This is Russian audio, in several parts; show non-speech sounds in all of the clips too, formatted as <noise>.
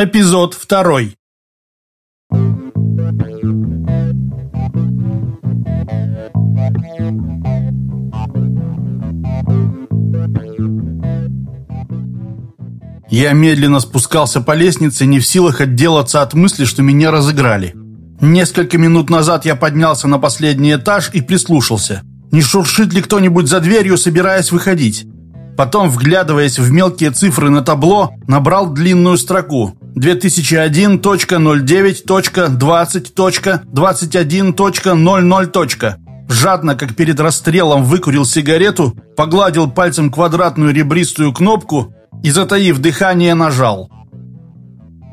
Эпизод второй. Я медленно спускался по лестнице, не в силах отделаться от мысли, что меня разыграли. Несколько минут назад я поднялся на последний этаж и прислушался. Не шуршит ли кто-нибудь за дверью, собираясь выходить? Потом, вглядываясь в мелкие цифры на табло, набрал длинную строку 2001.09.20.21.00. Жадно, как перед расстрелом, выкурил сигарету, погладил пальцем квадратную ребристую кнопку и, затаив дыхание, нажал.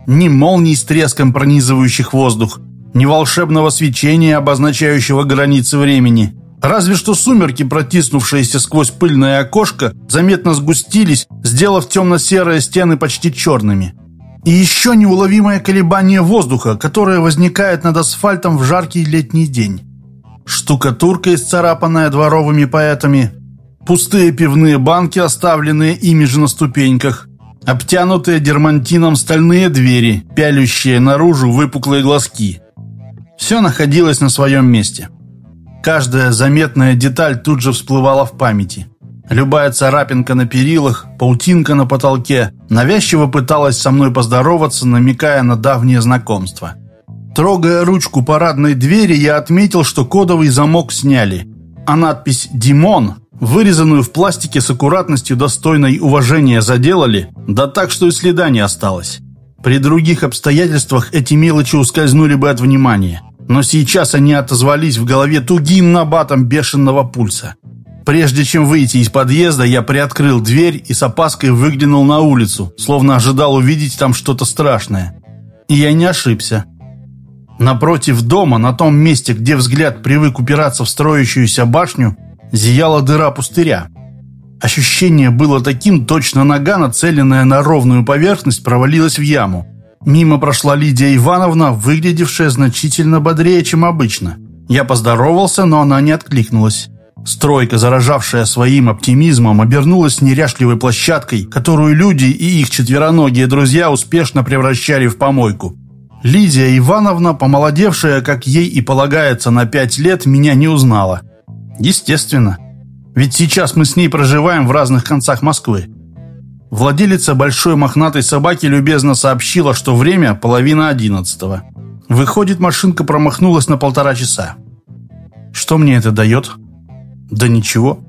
Ни молний с треском пронизывающих воздух, ни волшебного свечения, обозначающего границы времени – Разве что сумерки, протиснувшиеся сквозь пыльное окошко, заметно сгустились, сделав темно-серые стены почти черными. И еще неуловимое колебание воздуха, которое возникает над асфальтом в жаркий летний день. Штукатурка, исцарапанная дворовыми поэтами, пустые пивные банки, оставленные ими же на ступеньках, обтянутые дермантином стальные двери, пялющие наружу выпуклые глазки. Все находилось на своем месте. Каждая заметная деталь тут же всплывала в памяти. Любая царапинка на перилах, паутинка на потолке навязчиво пыталась со мной поздороваться, намекая на давнее знакомство. Трогая ручку парадной двери, я отметил, что кодовый замок сняли, а надпись «Димон», вырезанную в пластике с аккуратностью достойной уважения, заделали, да так, что и следа не осталось. При других обстоятельствах эти мелочи ускользнули бы от внимания. Но сейчас они отозвались в голове тугим набатом бешеного пульса. Прежде чем выйти из подъезда, я приоткрыл дверь и с опаской выглянул на улицу, словно ожидал увидеть там что-то страшное. И я не ошибся. Напротив дома, на том месте, где взгляд привык упираться в строящуюся башню, зияла дыра пустыря. Ощущение было таким, точно нога, нацеленная на ровную поверхность, провалилась в яму. Мимо прошла Лидия Ивановна, выглядевшая значительно бодрее, чем обычно. Я поздоровался, но она не откликнулась. Стройка, заражавшая своим оптимизмом, обернулась неряшливой площадкой, которую люди и их четвероногие друзья успешно превращали в помойку. Лидия Ивановна, помолодевшая, как ей и полагается, на пять лет, меня не узнала. Естественно. Ведь сейчас мы с ней проживаем в разных концах Москвы. Владелица большой мохнатой собаки любезно сообщила, что время половина одиннадцатого. Выходит, машинка промахнулась на полтора часа. Что мне это дает? Да ничего.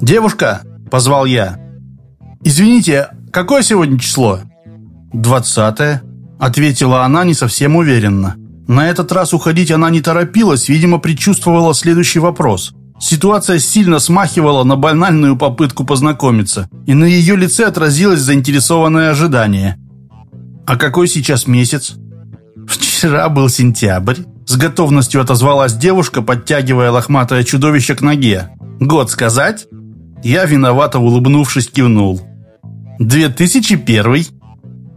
«Девушка!» – позвал я. «Извините, какое сегодня число?» «Двадцатое», – ответила она не совсем уверенно. На этот раз уходить она не торопилась, видимо, предчувствовала следующий вопрос – Ситуация сильно смахивала на банальную попытку познакомиться, и на ее лице отразилось заинтересованное ожидание. «А какой сейчас месяц?» «Вчера был сентябрь», — с готовностью отозвалась девушка, подтягивая лохматое чудовище к ноге. «Год сказать?» Я, виновато улыбнувшись, кивнул. «2001.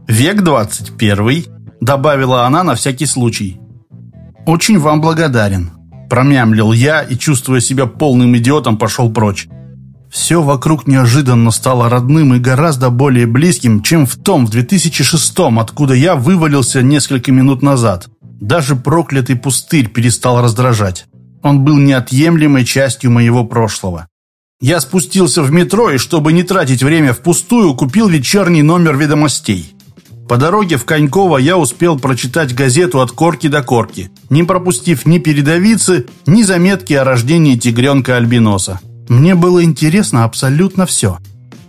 Век 21», — добавила она на всякий случай. «Очень вам благодарен. Промямлил я и, чувствуя себя полным идиотом, пошел прочь. Все вокруг неожиданно стало родным и гораздо более близким, чем в том, в 2006-м, откуда я вывалился несколько минут назад. Даже проклятый пустырь перестал раздражать. Он был неотъемлемой частью моего прошлого. Я спустился в метро и, чтобы не тратить время впустую, купил вечерний номер ведомостей. По дороге в Коньково я успел прочитать газету от корки до корки, не пропустив ни передовицы, ни заметки о рождении тигренка-альбиноса. Мне было интересно абсолютно все.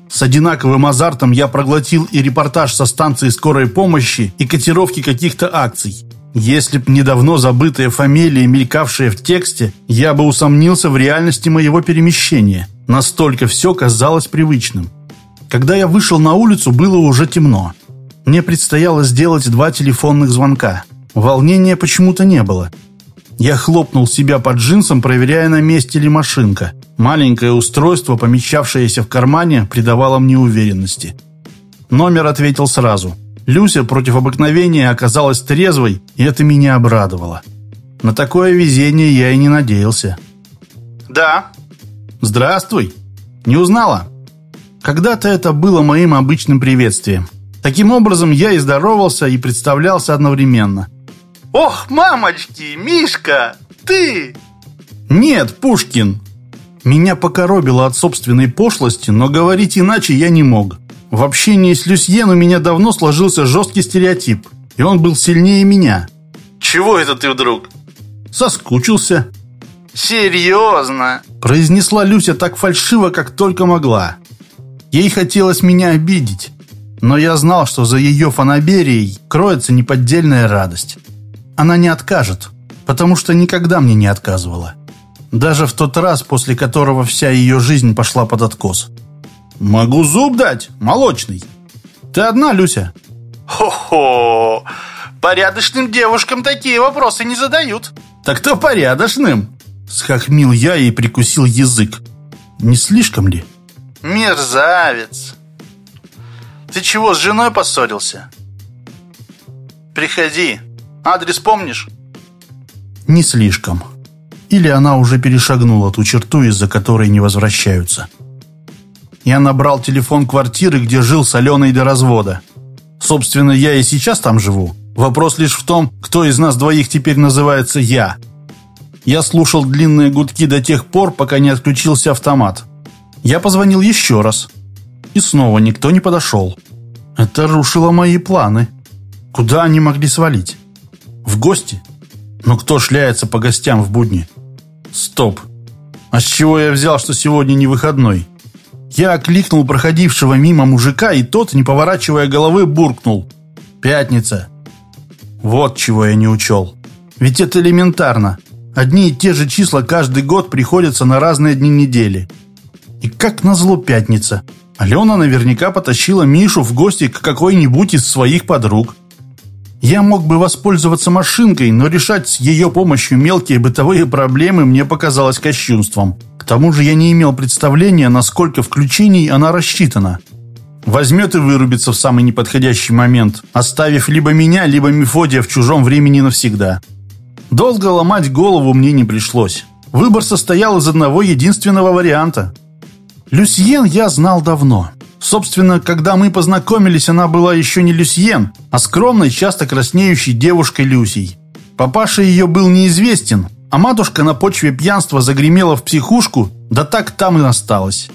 С одинаковым азартом я проглотил и репортаж со станции скорой помощи, и котировки каких-то акций. Если б недавно забытые фамилии, мелькавшие в тексте, я бы усомнился в реальности моего перемещения. Настолько все казалось привычным. Когда я вышел на улицу, было уже темно. Мне предстояло сделать два телефонных звонка. Волнения почему-то не было. Я хлопнул себя под джинсом, проверяя, на месте ли машинка. Маленькое устройство, помещавшееся в кармане, придавало мне уверенности. Номер ответил сразу. Люся против обыкновения оказалась трезвой, и это меня обрадовало. На такое везение я и не надеялся. «Да». «Здравствуй». «Не узнала?» Когда-то это было моим обычным приветствием. Таким образом, я и здоровался, и представлялся одновременно. «Ох, мамочки, Мишка, ты!» «Нет, Пушкин!» Меня покоробило от собственной пошлости, но говорить иначе я не мог. В общении с Люсьен у меня давно сложился жесткий стереотип, и он был сильнее меня. «Чего это ты вдруг?» Соскучился. «Серьезно?» Произнесла Люся так фальшиво, как только могла. Ей хотелось меня обидеть, но я знал, что за ее фанаберией кроется неподдельная радость. Она не откажет, потому что никогда мне не отказывала. Даже в тот раз, после которого вся ее жизнь пошла под откос. «Могу зуб дать, молочный. Ты одна, Люся?» «Хо-хо! Порядочным девушкам такие вопросы не задают!» «Так кто порядочным?» Схохмил я и прикусил язык. «Не слишком ли?» «Мерзавец! Ты чего, с женой поссорился?» «Приходи. Адрес помнишь?» «Не слишком. Или она уже перешагнула ту черту, из-за которой не возвращаются». Я набрал телефон квартиры, где жил с Аленой до развода. Собственно, я и сейчас там живу. Вопрос лишь в том, кто из нас двоих теперь называется «я». Я слушал длинные гудки до тех пор, пока не отключился автомат. Я позвонил еще раз. И снова никто не подошел. Это рушило мои планы. Куда они могли свалить? В гости? Но кто шляется по гостям в будни? Стоп. А с чего я взял, что сегодня не выходной? Я окликнул проходившего мимо мужика, и тот, не поворачивая головы, буркнул. «Пятница». Вот чего я не учел. Ведь это элементарно. Одни и те же числа каждый год приходятся на разные дни недели. И как назло пятница. Алена наверняка потащила Мишу в гости к какой-нибудь из своих подруг. Я мог бы воспользоваться машинкой, но решать с ее помощью мелкие бытовые проблемы мне показалось кощунством. К тому же я не имел представления, насколько включений она рассчитана. Возьмет и вырубится в самый неподходящий момент, оставив либо меня, либо Мефодия в чужом времени навсегда. Долго ломать голову мне не пришлось. Выбор состоял из одного единственного варианта. Люсьен я знал давно. Собственно, когда мы познакомились, она была еще не Люсьен, а скромной, часто краснеющей девушкой Люсей. Папаша ее был неизвестен, а матушка на почве пьянства загремела в психушку, да так там и осталась.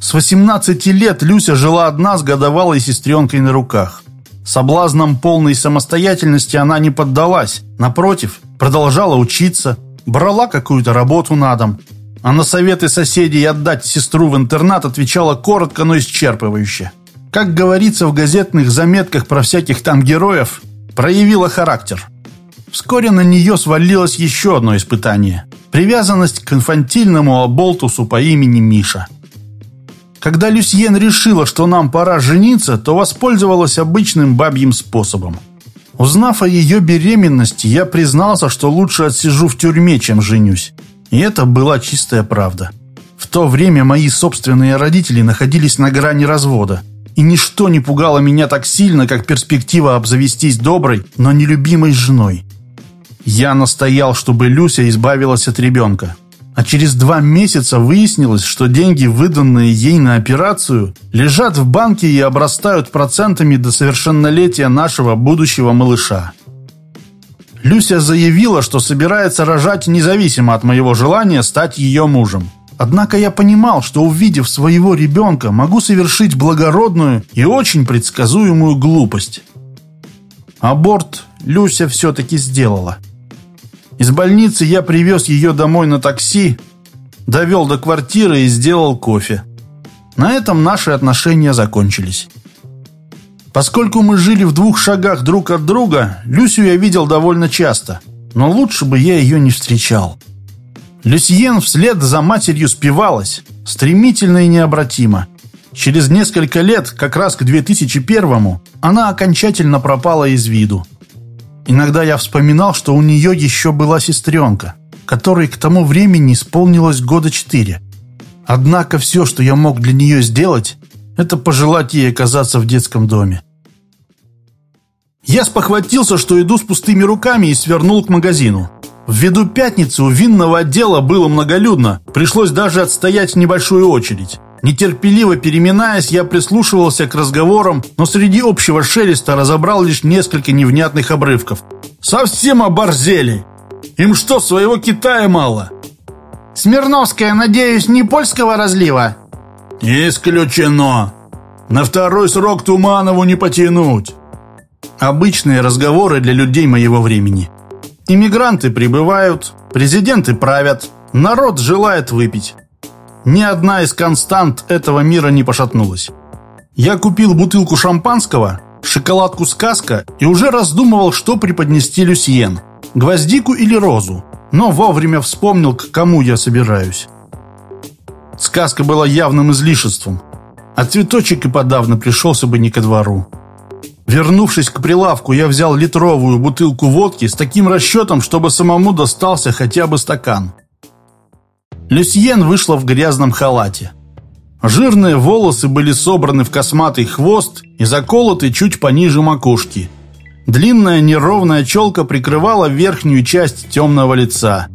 С 18 лет Люся жила одна с годовалой сестренкой на руках. Соблазнам полной самостоятельности она не поддалась. Напротив, продолжала учиться, брала какую-то работу на дом. А на советы соседей отдать сестру в интернат отвечала коротко, но исчерпывающе. Как говорится в газетных заметках про всяких там героев, проявила характер. Вскоре на нее свалилось еще одно испытание – привязанность к инфантильному оболтусу по имени Миша. Когда Люсьен решила, что нам пора жениться, то воспользовалась обычным бабьим способом. Узнав о ее беременности, я признался, что лучше отсижу в тюрьме, чем женюсь. И это была чистая правда. В то время мои собственные родители находились на грани развода – и ничто не пугало меня так сильно, как перспектива обзавестись доброй, но нелюбимой женой. Я настоял, чтобы Люся избавилась от ребенка. А через два месяца выяснилось, что деньги, выданные ей на операцию, лежат в банке и обрастают процентами до совершеннолетия нашего будущего малыша. Люся заявила, что собирается рожать независимо от моего желания стать ее мужем. Однако я понимал, что увидев своего ребенка, могу совершить благородную и очень предсказуемую глупость. Аборт Люся все-таки сделала. Из больницы я привез ее домой на такси, довел до квартиры и сделал кофе. На этом наши отношения закончились. Поскольку мы жили в двух шагах друг от друга, Люсю я видел довольно часто, но лучше бы я ее не встречал. Люсьен вслед за матерью спивалась, стремительно и необратимо. Через несколько лет, как раз к 2001-му, она окончательно пропала из виду. Иногда я вспоминал, что у нее еще была сестренка, которой к тому времени исполнилось года четыре. Однако все, что я мог для нее сделать, это пожелать ей оказаться в детском доме. Я спохватился, что иду с пустыми руками и свернул к магазину. Ввиду пятницы у винного отдела было многолюдно, пришлось даже отстоять небольшую очередь. Нетерпеливо переминаясь, я прислушивался к разговорам, но среди общего шелеста разобрал лишь несколько невнятных обрывков. «Совсем оборзели! Им что, своего Китая мало?» «Смирновская, надеюсь, не польского разлива?» «Исключено! На второй срок Туманову не потянуть!» Обычные разговоры для людей моего времени. Иммигранты прибывают, президенты правят, народ желает выпить. Ни одна из констант этого мира не пошатнулась. Я купил бутылку шампанского, шоколадку «Сказка» и уже раздумывал, что преподнести Люсьен – гвоздику или розу, но вовремя вспомнил, к кому я собираюсь. Сказка была явным излишеством, а цветочек и подавно пришелся бы не ко двору. Вернувшись к прилавку, я взял литровую бутылку водки с таким расчетом, чтобы самому достался хотя бы стакан. Люсьен вышла в грязном халате. Жирные волосы были собраны в косматый хвост и заколоты чуть пониже макушки. Длинная неровная челка прикрывала верхнюю часть темного лица.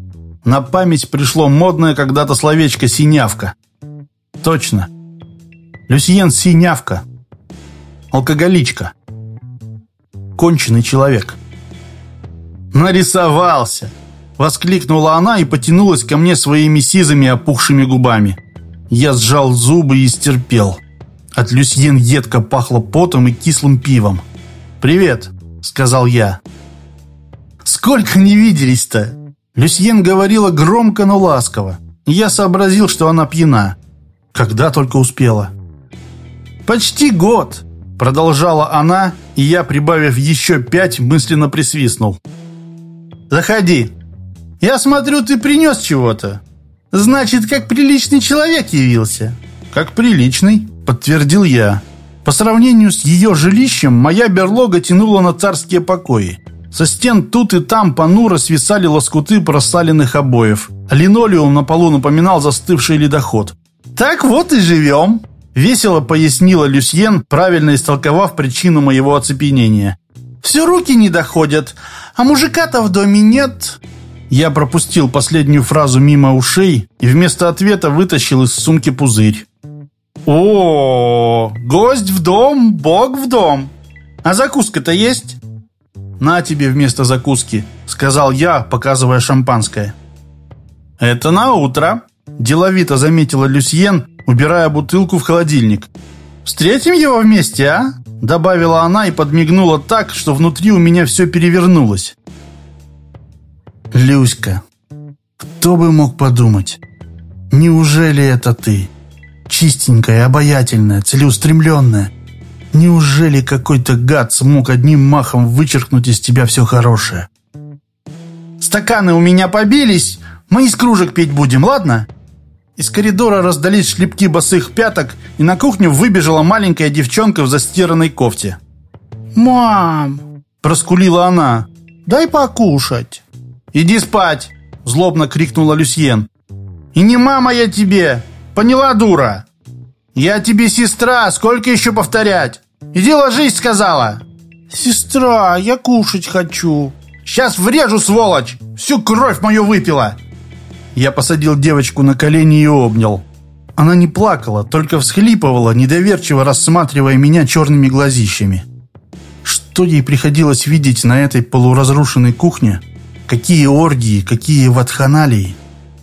На память пришло модное когда-то словечко «синявка». Точно. Люсьен Синявка. Алкоголичка. Конченый человек. Нарисовался. Воскликнула она и потянулась ко мне своими сизыми опухшими губами. Я сжал зубы и стерпел. От Люсьен едко пахло потом и кислым пивом. «Привет», — сказал я. «Сколько не виделись-то?» Люсьен говорила громко, но ласково. Я сообразил, что она пьяна. Когда только успела. «Почти год», — продолжала она, и я, прибавив еще пять, мысленно присвистнул. «Заходи», я смотрю, ты принес чего-то. Значит, как приличный человек явился. Как приличный, подтвердил я. По сравнению с ее жилищем, моя берлога тянула на царские покои. Со стен тут и там понуро свисали лоскуты просаленных обоев. Линолеум на полу напоминал застывший ледоход. «Так вот и живем», — весело пояснила Люсьен, правильно истолковав причину моего оцепенения. «Все руки не доходят, а мужика-то в доме нет. Я пропустил последнюю фразу мимо ушей и вместо ответа вытащил из сумки пузырь. «О, гость в дом, бог в дом. А закуска-то есть?» «На тебе вместо закуски», — сказал я, показывая шампанское. «Это на утро», — деловито заметила Люсьен, убирая бутылку в холодильник. «Встретим его вместе, а?» Добавила она и подмигнула так, что внутри у меня все перевернулось. Люська, кто бы мог подумать? Неужели это ты? Чистенькая, обаятельная, целеустремленная. Неужели какой-то гад смог одним махом вычеркнуть из тебя все хорошее? Стаканы у меня побились, мы из кружек пить будем, ладно? Из коридора раздались шлепки босых пяток, и на кухню выбежала маленькая девчонка в застиранной кофте. «Мам!» – проскулила она. «Дай покушать!» «Иди спать!» – злобно крикнула Люсьен. «И не мама я тебе! Поняла, дура? Я тебе сестра, сколько еще повторять? Иди ложись, сказала!» «Сестра, я кушать хочу!» «Сейчас врежу, сволочь! Всю кровь мою выпила!» Я посадил девочку на колени и обнял. Она не плакала, только всхлипывала, недоверчиво рассматривая меня черными глазищами. Что ей приходилось видеть на этой полуразрушенной кухне – Какие оргии, какие ватханалии.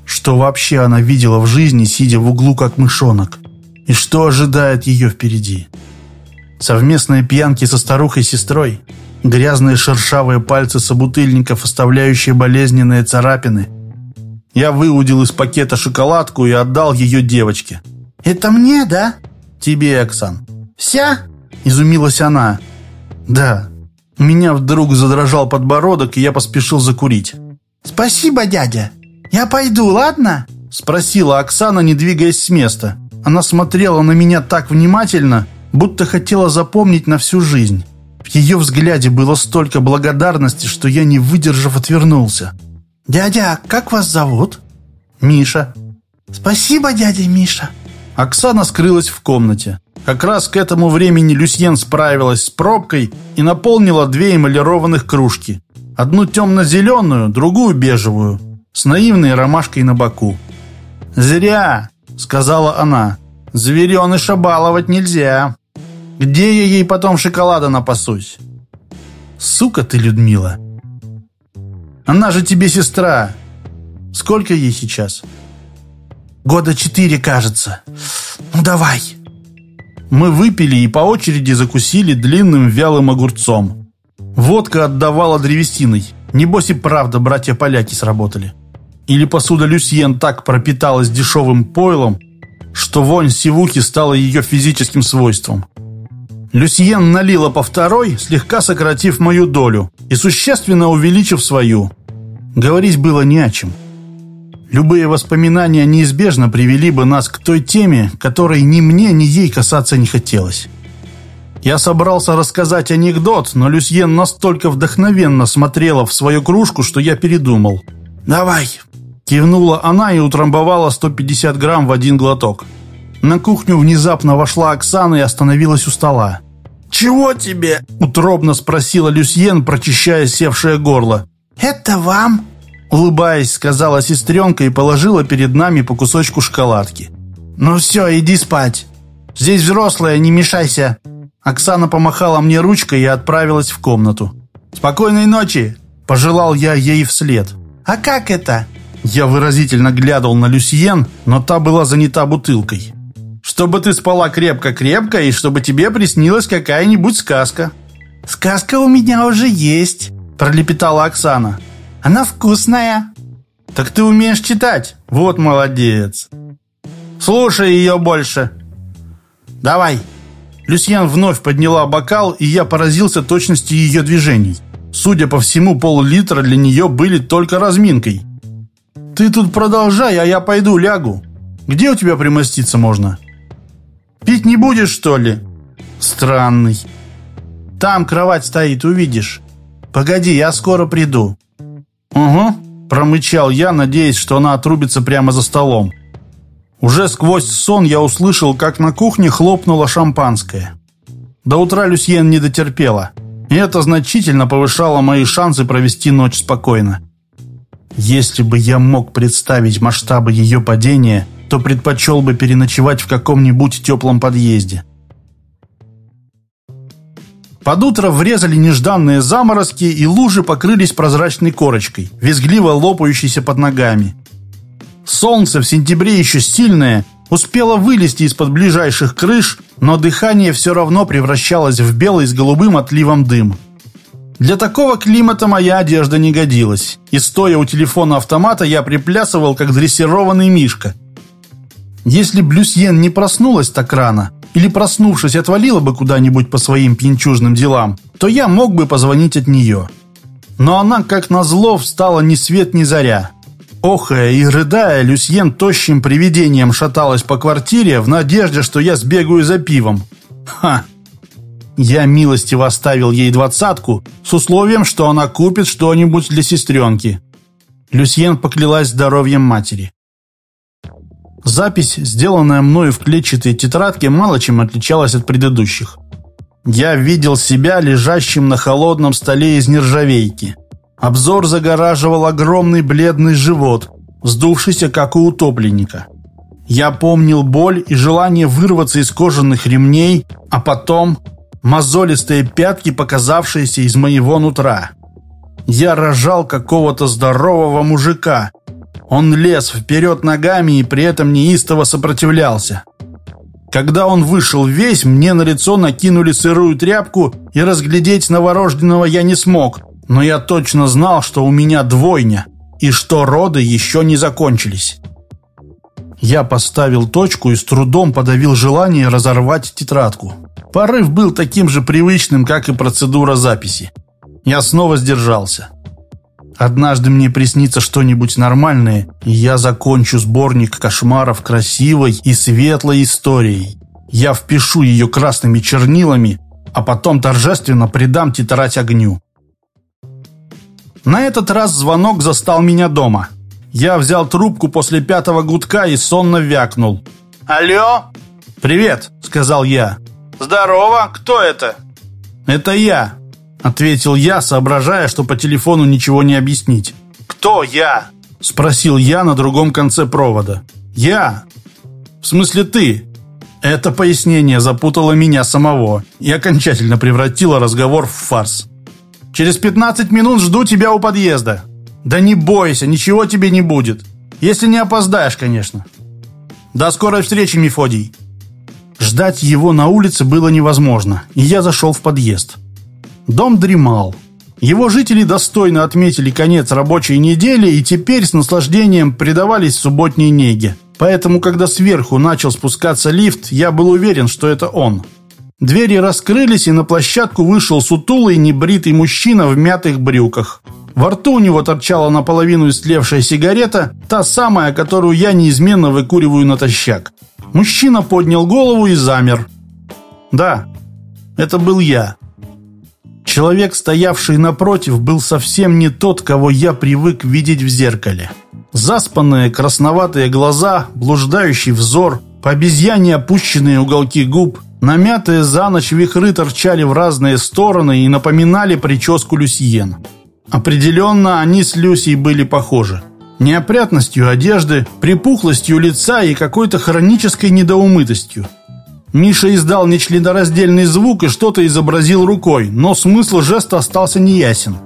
Что вообще она видела в жизни, сидя в углу как мышонок? И что ожидает ее впереди? Совместные пьянки со старухой-сестрой? Грязные шершавые пальцы собутыльников, оставляющие болезненные царапины? Я выудил из пакета шоколадку и отдал ее девочке. «Это мне, да?» «Тебе, Оксан». «Вся?» – изумилась она. «Да, у меня вдруг задрожал подбородок, и я поспешил закурить. «Спасибо, дядя. Я пойду, ладно?» Спросила Оксана, не двигаясь с места. Она смотрела на меня так внимательно, будто хотела запомнить на всю жизнь. В ее взгляде было столько благодарности, что я, не выдержав, отвернулся. «Дядя, как вас зовут?» «Миша». «Спасибо, дядя Миша». Оксана скрылась в комнате. Как раз к этому времени Люсьен справилась с пробкой и наполнила две эмалированных кружки. Одну темно-зеленую, другую бежевую, с наивной ромашкой на боку. «Зря!» — сказала она. Звереныша баловать нельзя. Где я ей потом шоколада напасусь? Сука ты, Людмила. Она же тебе сестра. Сколько ей сейчас? Года четыре, кажется. Ну, давай. Мы выпили и по очереди закусили длинным вялым огурцом. Водка отдавала древесиной. Небось и правда братья-поляки сработали. Или посуда Люсьен так пропиталась дешевым пойлом, что вонь сивухи стала ее физическим свойством. Люсьен налила по второй, слегка сократив мою долю и существенно увеличив свою. Говорить было не о чем. Любые воспоминания неизбежно привели бы нас к той теме, которой ни мне, ни ей касаться не хотелось. Я собрался рассказать анекдот, но Люсьен настолько вдохновенно смотрела в свою кружку, что я передумал. «Давай!» Кивнула она и утрамбовала 150 грамм в один глоток. На кухню внезапно вошла Оксана и остановилась у стола. «Чего тебе?» – утробно спросила Люсьен, прочищая севшее горло. «Это вам?» Улыбаясь, сказала сестренка и положила перед нами по кусочку шоколадки. «Ну все, иди спать. Здесь взрослая, не мешайся». Оксана помахала мне ручкой и отправилась в комнату. «Спокойной ночи!» – пожелал я ей вслед. «А как это?» Я выразительно глядел на Люсьен, но та была занята бутылкой. «Чтобы ты спала крепко-крепко и чтобы тебе приснилась какая-нибудь сказка». «Сказка у меня уже есть», – пролепетала Оксана. «Она вкусная». «Так ты умеешь читать? Вот молодец». «Слушай ее больше». «Давай». Люсьен вновь подняла бокал, и я поразился точности ее движений. Судя по всему, пол-литра для нее были только разминкой. «Ты тут продолжай, а я пойду лягу. Где у тебя примоститься можно?» «Пить не будешь, что ли?» «Странный. Там кровать стоит, увидишь. Погоди, я скоро приду». «Угу», – промычал я, надеясь, что она отрубится прямо за столом. Уже сквозь сон я услышал, как на кухне хлопнуло шампанское. До утра Люсьен не дотерпела, и это значительно повышало мои шансы провести ночь спокойно. Если бы я мог представить масштабы ее падения, то предпочел бы переночевать в каком-нибудь теплом подъезде. Под утро врезали нежданные заморозки, и лужи покрылись прозрачной корочкой, визгливо лопающейся под ногами. Солнце в сентябре еще сильное, успело вылезти из-под ближайших крыш, но дыхание все равно превращалось в белый с голубым отливом дым. Для такого климата моя одежда не годилась, и стоя у телефона автомата я приплясывал, как дрессированный мишка. Если Блюсьен не проснулась так рано, или проснувшись отвалила бы куда-нибудь по своим пьянчужным делам, то я мог бы позвонить от нее. Но она, как назло, встала ни свет ни заря. Охая и рыдая, Люсьен тощим привидением шаталась по квартире в надежде, что я сбегаю за пивом. Ха! Я милостиво оставил ей двадцатку с условием, что она купит что-нибудь для сестренки. Люсьен поклялась здоровьем матери. Запись, сделанная мною в клетчатой тетрадке, мало чем отличалась от предыдущих. Я видел себя лежащим на холодном столе из нержавейки. Обзор загораживал огромный бледный живот, вздувшийся, как у утопленника. Я помнил боль и желание вырваться из кожаных ремней, а потом мозолистые пятки, показавшиеся из моего нутра. Я рожал какого-то здорового мужика. Он лез вперед ногами и при этом неистово сопротивлялся. Когда он вышел весь, мне на лицо накинули сырую тряпку, и разглядеть новорожденного я не смог, но я точно знал, что у меня двойня, и что роды еще не закончились. Я поставил точку и с трудом подавил желание разорвать тетрадку. Порыв был таким же привычным, как и процедура записи. Я снова сдержался. Однажды мне приснится что-нибудь нормальное, и я закончу сборник кошмаров красивой и светлой историей. Я впишу ее красными чернилами, а потом торжественно придам тетрадь огню. На этот раз звонок застал меня дома. Я взял трубку после пятого гудка и сонно вякнул. «Алло?» «Привет», — сказал я. «Здорово, кто это?» «Это я», — ответил я, соображая, что по телефону ничего не объяснить. «Кто я?» — спросил я на другом конце провода. «Я? В смысле ты? Это пояснение запутало меня самого и окончательно превратило разговор в фарс. «Через 15 минут жду тебя у подъезда». «Да не бойся, ничего тебе не будет. Если не опоздаешь, конечно». «До скорой встречи, Мефодий». Ждать его на улице было невозможно, и я зашел в подъезд. Дом дремал. Его жители достойно отметили конец рабочей недели и теперь с наслаждением предавались субботней неге. Поэтому, когда сверху начал спускаться лифт, я был уверен, что это он. Двери раскрылись, и на площадку вышел сутулый небритый мужчина в мятых брюках. Во рту у него торчала наполовину истлевшая сигарета, та самая, которую я неизменно выкуриваю натощак. Мужчина поднял голову и замер. Да, это был я. Человек, стоявший напротив, был совсем не тот, кого я привык видеть в зеркале. Заспанные красноватые глаза, блуждающий взор, по обезьяне опущенные уголки губ, намятые за ночь вихры торчали в разные стороны и напоминали прическу Люсьен. Определенно, они с Люсей были похожи. Неопрятностью одежды, припухлостью лица и какой-то хронической недоумытостью. Миша издал нечленораздельный звук и что-то изобразил рукой, но смысл жеста остался неясен.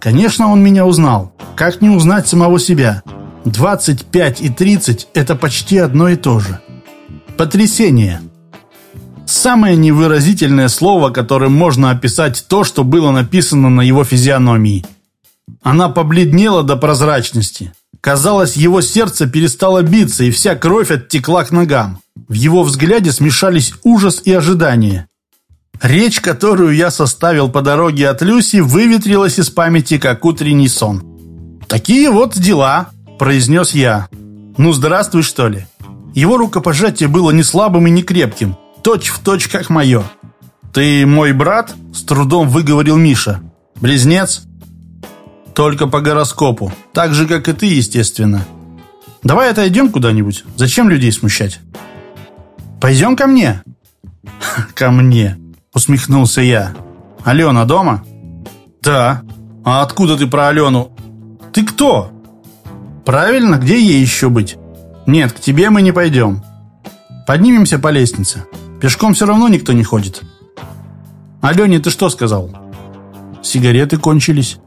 Конечно, он меня узнал. Как не узнать самого себя? 25 и 30 – это почти одно и то же. Потрясение. Самое невыразительное слово, которым можно описать то, что было написано на его физиономии. Она побледнела до прозрачности. Казалось, его сердце перестало биться, и вся кровь оттекла к ногам. В его взгляде смешались ужас и ожидание. Речь, которую я составил по дороге от Люси, выветрилась из памяти, как утренний сон. «Такие вот дела», произнес я. «Ну, здравствуй, что ли?» Его рукопожатие было не слабым и не крепким, точь в точь, как мое. «Ты мой брат?» – с трудом выговорил Миша. «Близнец?» «Только по гороскопу. Так же, как и ты, естественно. Давай отойдем куда-нибудь. Зачем людей смущать?» «Пойдем ко мне?» <laughs> «Ко мне», – усмехнулся я. «Алена дома?» «Да. А откуда ты про Алену?» «Ты кто?» Правильно, где ей еще быть? Нет, к тебе мы не пойдем. Поднимемся по лестнице. Пешком все равно никто не ходит. Алене ты что сказал? Сигареты кончились.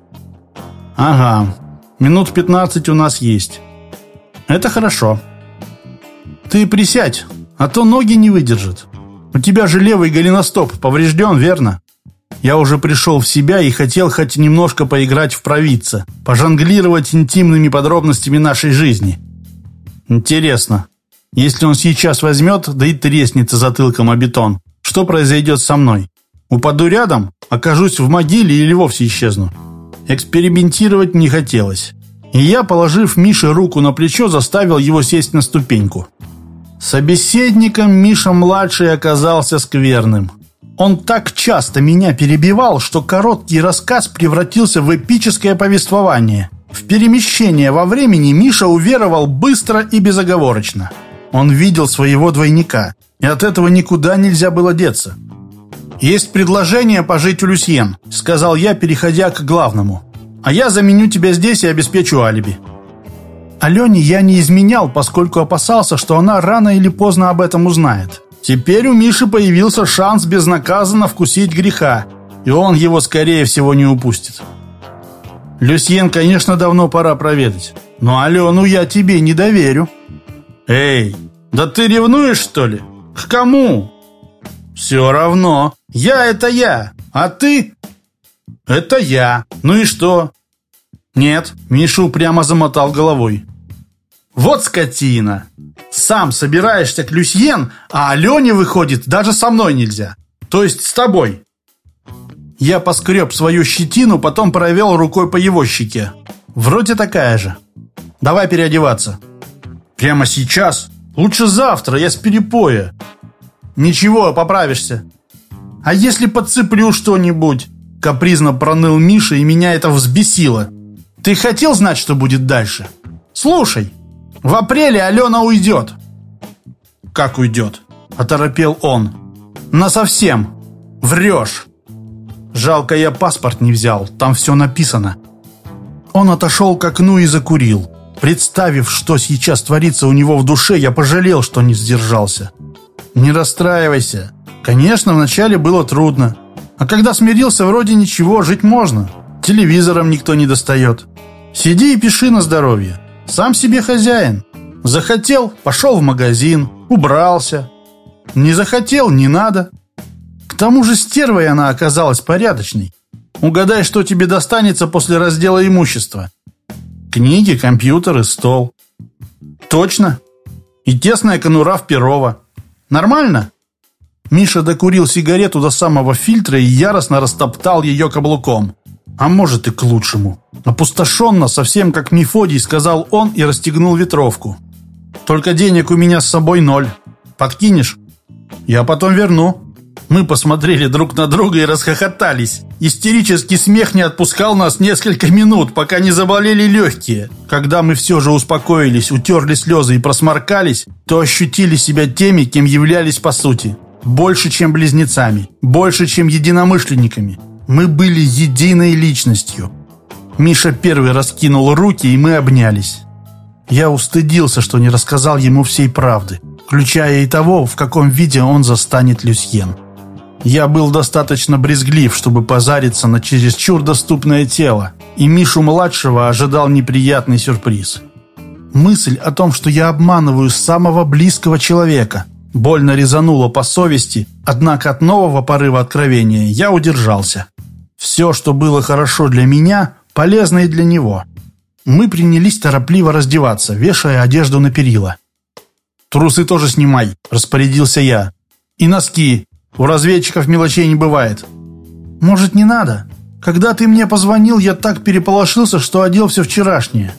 Ага, минут пятнадцать у нас есть. Это хорошо. Ты присядь, а то ноги не выдержат. У тебя же левый голеностоп поврежден, верно? Я уже пришел в себя и хотел хоть немножко поиграть в провидца, пожонглировать интимными подробностями нашей жизни. Интересно, если он сейчас возьмет, да и треснется затылком о бетон, что произойдет со мной? Упаду рядом, окажусь в могиле или вовсе исчезну? Экспериментировать не хотелось. И я, положив Мише руку на плечо, заставил его сесть на ступеньку. Собеседником Миша-младший оказался скверным. Он так часто меня перебивал, что короткий рассказ превратился в эпическое повествование. В перемещение во времени Миша уверовал быстро и безоговорочно. Он видел своего двойника, и от этого никуда нельзя было деться. «Есть предложение пожить у Люсьен», — сказал я, переходя к главному. «А я заменю тебя здесь и обеспечу алиби». Алене я не изменял, поскольку опасался, что она рано или поздно об этом узнает. Теперь у Миши появился шанс безнаказанно вкусить греха, и он его, скорее всего, не упустит. Люсьен, конечно, давно пора проведать, но Алену я тебе не доверю. Эй, да ты ревнуешь, что ли? К кому? Все равно. Я — это я, а ты — это я. Ну и что? Нет, Мишу прямо замотал головой. Вот скотина! Сам собираешься к Люсьен, а Алене, выходит, даже со мной нельзя. То есть с тобой. Я поскреб свою щетину, потом провел рукой по его щеке. Вроде такая же. Давай переодеваться. Прямо сейчас? Лучше завтра, я с перепоя. Ничего, поправишься. А если подцеплю что-нибудь? Капризно проныл Миша, и меня это взбесило. Ты хотел знать, что будет дальше? Слушай. В апреле Алена уйдет. Как уйдет? Оторопел он. Насовсем. Врешь. Жалко, я паспорт не взял. Там все написано. Он отошел к окну и закурил. Представив, что сейчас творится у него в душе, я пожалел, что не сдержался. Не расстраивайся. Конечно, вначале было трудно. А когда смирился, вроде ничего, жить можно. Телевизором никто не достает. Сиди и пиши на здоровье. Сам себе хозяин. Захотел – пошел в магазин, убрался. Не захотел – не надо. К тому же стервой она оказалась порядочной. Угадай, что тебе достанется после раздела имущества. Книги, компьютеры, стол. Точно. И тесная конура в Перово. Нормально? Миша докурил сигарету до самого фильтра и яростно растоптал ее каблуком. А может и к лучшему. Опустошенно, совсем как Мефодий, сказал он и расстегнул ветровку. Только денег у меня с собой ноль. Подкинешь? Я потом верну. Мы посмотрели друг на друга и расхохотались. Истерический смех не отпускал нас несколько минут, пока не заболели легкие. Когда мы все же успокоились, утерли слезы и просморкались, то ощутили себя теми, кем являлись по сути. Больше, чем близнецами. Больше, чем единомышленниками. Мы были единой личностью. Миша первый раскинул руки, и мы обнялись. Я устыдился, что не рассказал ему всей правды, включая и того, в каком виде он застанет Люсьен. Я был достаточно брезглив, чтобы позариться на чересчур доступное тело, и Мишу-младшего ожидал неприятный сюрприз. Мысль о том, что я обманываю самого близкого человека, больно резанула по совести, однако от нового порыва откровения я удержался. Все, что было хорошо для меня, полезно и для него. Мы принялись торопливо раздеваться, вешая одежду на перила. «Трусы тоже снимай», – распорядился я. «И носки, у разведчиков мелочей не бывает. Может, не надо? Когда ты мне позвонил, я так переполошился, что одел все вчерашнее.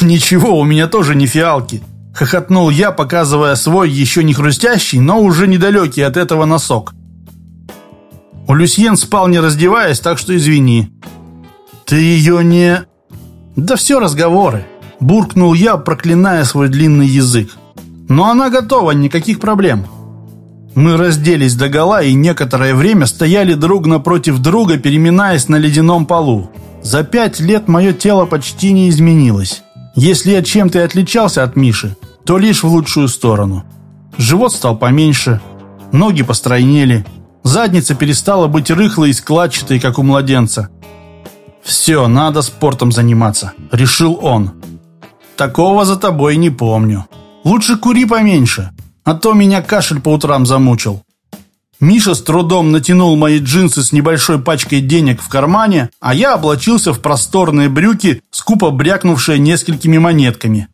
Ничего, у меня тоже не фиалки. Хохотнул я, показывая свой еще не хрустящий, но уже недалекий от этого носок. У Люсьен спал не раздеваясь, так что извини. Ты ее не... Да все разговоры. Буркнул я, проклиная свой длинный язык. Но она готова, никаких проблем. Мы разделись догола и некоторое время стояли друг напротив друга, переминаясь на ледяном полу. За пять лет мое тело почти не изменилось. Если я чем-то и отличался от Миши, то лишь в лучшую сторону. Живот стал поменьше, ноги постройнели, задница перестала быть рыхлой и складчатой, как у младенца. «Все, надо спортом заниматься», — решил он. «Такого за тобой не помню. Лучше кури поменьше, а то меня кашель по утрам замучил. Миша с трудом натянул мои джинсы с небольшой пачкой денег в кармане, а я облачился в просторные брюки, скупо брякнувшие несколькими монетками.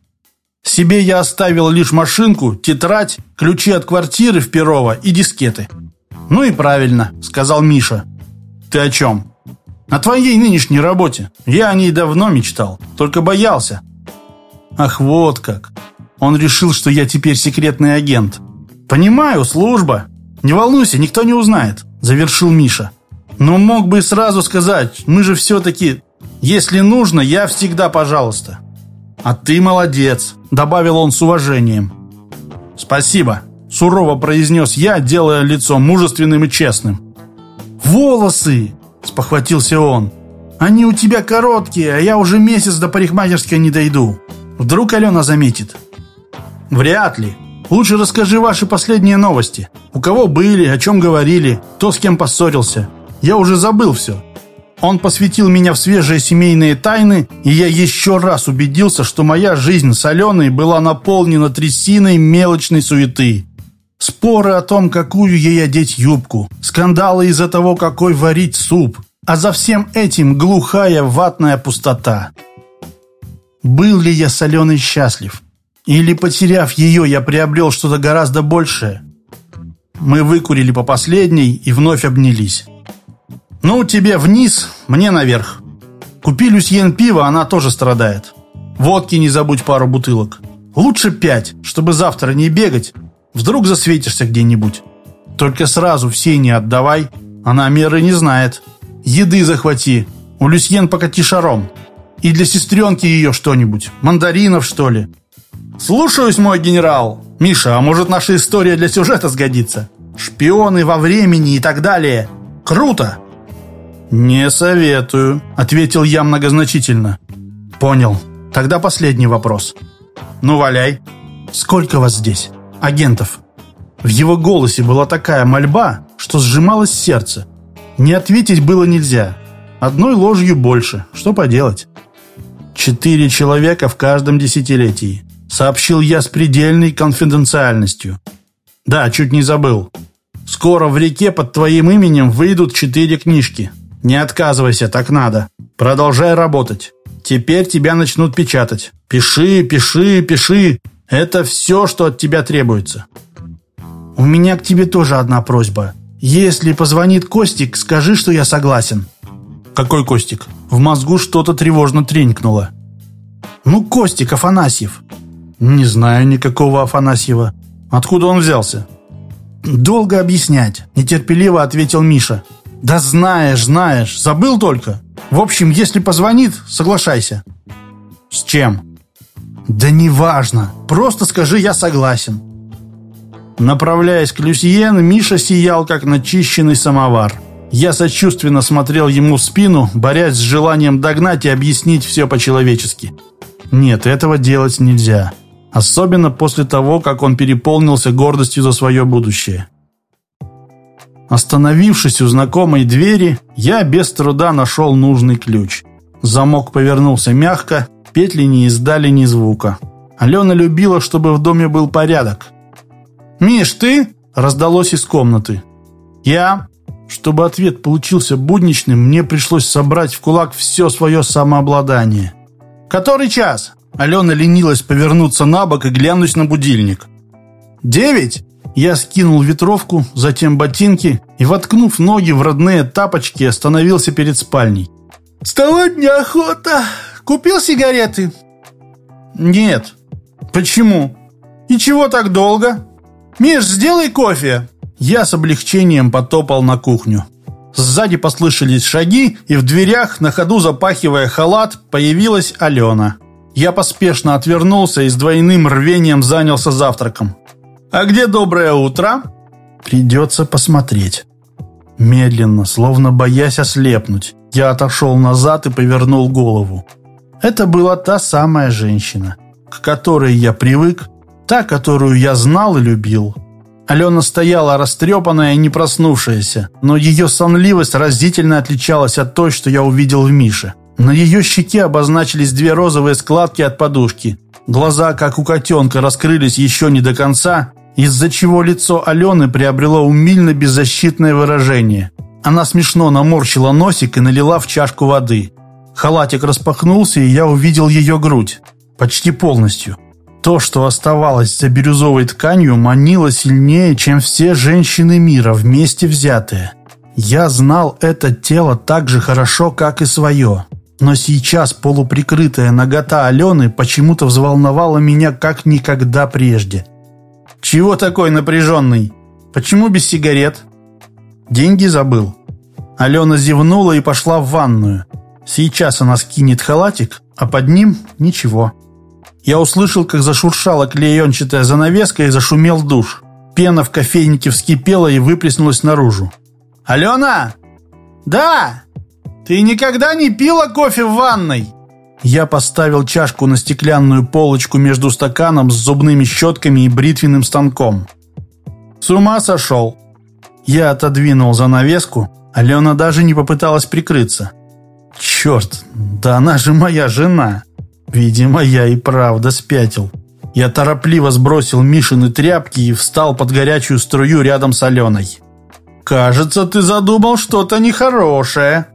Себе я оставил лишь машинку, тетрадь, ключи от квартиры в Перово и дискеты. «Ну и правильно», — сказал Миша. «Ты о чем?» «О твоей нынешней работе. Я о ней давно мечтал, только боялся». «Ах, вот как. Он решил, что я теперь секретный агент. «Понимаю, служба. Не волнуйся, никто не узнает», — завершил Миша. «Но мог бы сразу сказать, мы же все-таки... Если нужно, я всегда пожалуйста». «А ты молодец», — добавил он с уважением. «Спасибо», — сурово произнес я, делая лицо мужественным и честным. «Волосы!» — спохватился он. «Они у тебя короткие, а я уже месяц до парикмахерской не дойду. Вдруг Алена заметит». Вряд ли. Лучше расскажи ваши последние новости. У кого были, о чем говорили, кто с кем поссорился. Я уже забыл все. Он посвятил меня в свежие семейные тайны, и я еще раз убедился, что моя жизнь с Аленой была наполнена трясиной мелочной суеты. Споры о том, какую ей одеть юбку, скандалы из-за того, какой варить суп, а за всем этим глухая ватная пустота. Был ли я с Аленой счастлив? Или, потеряв ее, я приобрел что-то гораздо большее? Мы выкурили по последней и вновь обнялись. «Ну, тебе вниз, мне наверх. Купи Люсьен пиво, она тоже страдает. Водки не забудь пару бутылок. Лучше пять, чтобы завтра не бегать. Вдруг засветишься где-нибудь. Только сразу все не отдавай, она меры не знает. Еды захвати, у Люсьен покати шаром. И для сестренки ее что-нибудь, мандаринов, что ли. «Слушаюсь, мой генерал! Миша, а может наша история для сюжета сгодится? Шпионы во времени и так далее. Круто!» «Не советую», — ответил я многозначительно. «Понял. Тогда последний вопрос. Ну, валяй. Сколько вас здесь? Агентов?» В его голосе была такая мольба, что сжималось сердце. Не ответить было нельзя. Одной ложью больше. Что поделать? Четыре человека в каждом десятилетии. Сообщил я с предельной конфиденциальностью. Да, чуть не забыл. Скоро в реке под твоим именем выйдут четыре книжки. Не отказывайся, так надо. Продолжай работать. Теперь тебя начнут печатать. Пиши, пиши, пиши. Это все, что от тебя требуется. У меня к тебе тоже одна просьба. Если позвонит Костик, скажи, что я согласен. Какой Костик? В мозгу что-то тревожно тренькнуло. Ну, Костик Афанасьев. Не знаю никакого Афанасьева. Откуда он взялся? Долго объяснять, нетерпеливо ответил Миша. Да знаешь, знаешь, забыл только. В общем, если позвонит, соглашайся. С чем? Да неважно. Просто скажи, я согласен. Направляясь к Люсьен, Миша сиял, как начищенный самовар. Я сочувственно смотрел ему в спину, борясь с желанием догнать и объяснить все по-человечески. Нет, этого делать нельзя. Особенно после того, как он переполнился гордостью за свое будущее. Остановившись у знакомой двери, я без труда нашел нужный ключ. Замок повернулся мягко, петли не издали ни звука. Алена любила, чтобы в доме был порядок. «Миш, ты?» – раздалось из комнаты. «Я?» Чтобы ответ получился будничным, мне пришлось собрать в кулак все свое самообладание. «Который час?» Алена ленилась повернуться на бок и глянуть на будильник. «Девять?» Я скинул ветровку, затем ботинки и, воткнув ноги в родные тапочки, остановился перед спальней. «Вставать неохота. Купил сигареты?» «Нет». «Почему?» «И чего так долго?» «Миш, сделай кофе!» Я с облегчением потопал на кухню. Сзади послышались шаги, и в дверях, на ходу запахивая халат, появилась Алена. Я поспешно отвернулся и с двойным рвением занялся завтраком. «А где доброе утро?» «Придется посмотреть». Медленно, словно боясь ослепнуть, я отошел назад и повернул голову. Это была та самая женщина, к которой я привык, та, которую я знал и любил. Алена стояла растрепанная и не проснувшаяся, но ее сонливость разительно отличалась от той, что я увидел в Мише. На ее щеке обозначились две розовые складки от подушки. Глаза, как у котенка, раскрылись еще не до конца, из-за чего лицо Алены приобрело умильно беззащитное выражение. Она смешно наморщила носик и налила в чашку воды. Халатик распахнулся, и я увидел ее грудь. Почти полностью. То, что оставалось за бирюзовой тканью, манило сильнее, чем все женщины мира вместе взятые. Я знал это тело так же хорошо, как и свое. Но сейчас полуприкрытая нагота Алены почему-то взволновала меня как никогда прежде. «Чего такой напряженный? Почему без сигарет?» «Деньги забыл». Алена зевнула и пошла в ванную. Сейчас она скинет халатик, а под ним ничего. Я услышал, как зашуршала клеенчатая занавеска и зашумел душ. Пена в кофейнике вскипела и выплеснулась наружу. «Алена!» «Да! Ты никогда не пила кофе в ванной?» Я поставил чашку на стеклянную полочку между стаканом с зубными щетками и бритвенным станком. С ума сошел. Я отодвинул занавеску, Алена даже не попыталась прикрыться. Черт, да она же моя жена. Видимо, я и правда спятил. Я торопливо сбросил Мишины тряпки и встал под горячую струю рядом с Аленой. «Кажется, ты задумал что-то нехорошее».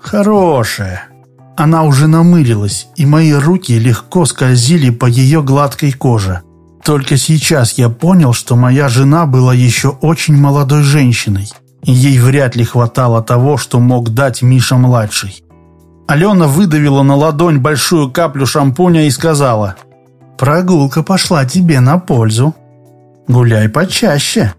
«Хорошее». Она уже намылилась, и мои руки легко скользили по ее гладкой коже. Только сейчас я понял, что моя жена была еще очень молодой женщиной, и ей вряд ли хватало того, что мог дать Миша-младший. Алена выдавила на ладонь большую каплю шампуня и сказала «Прогулка пошла тебе на пользу. Гуляй почаще».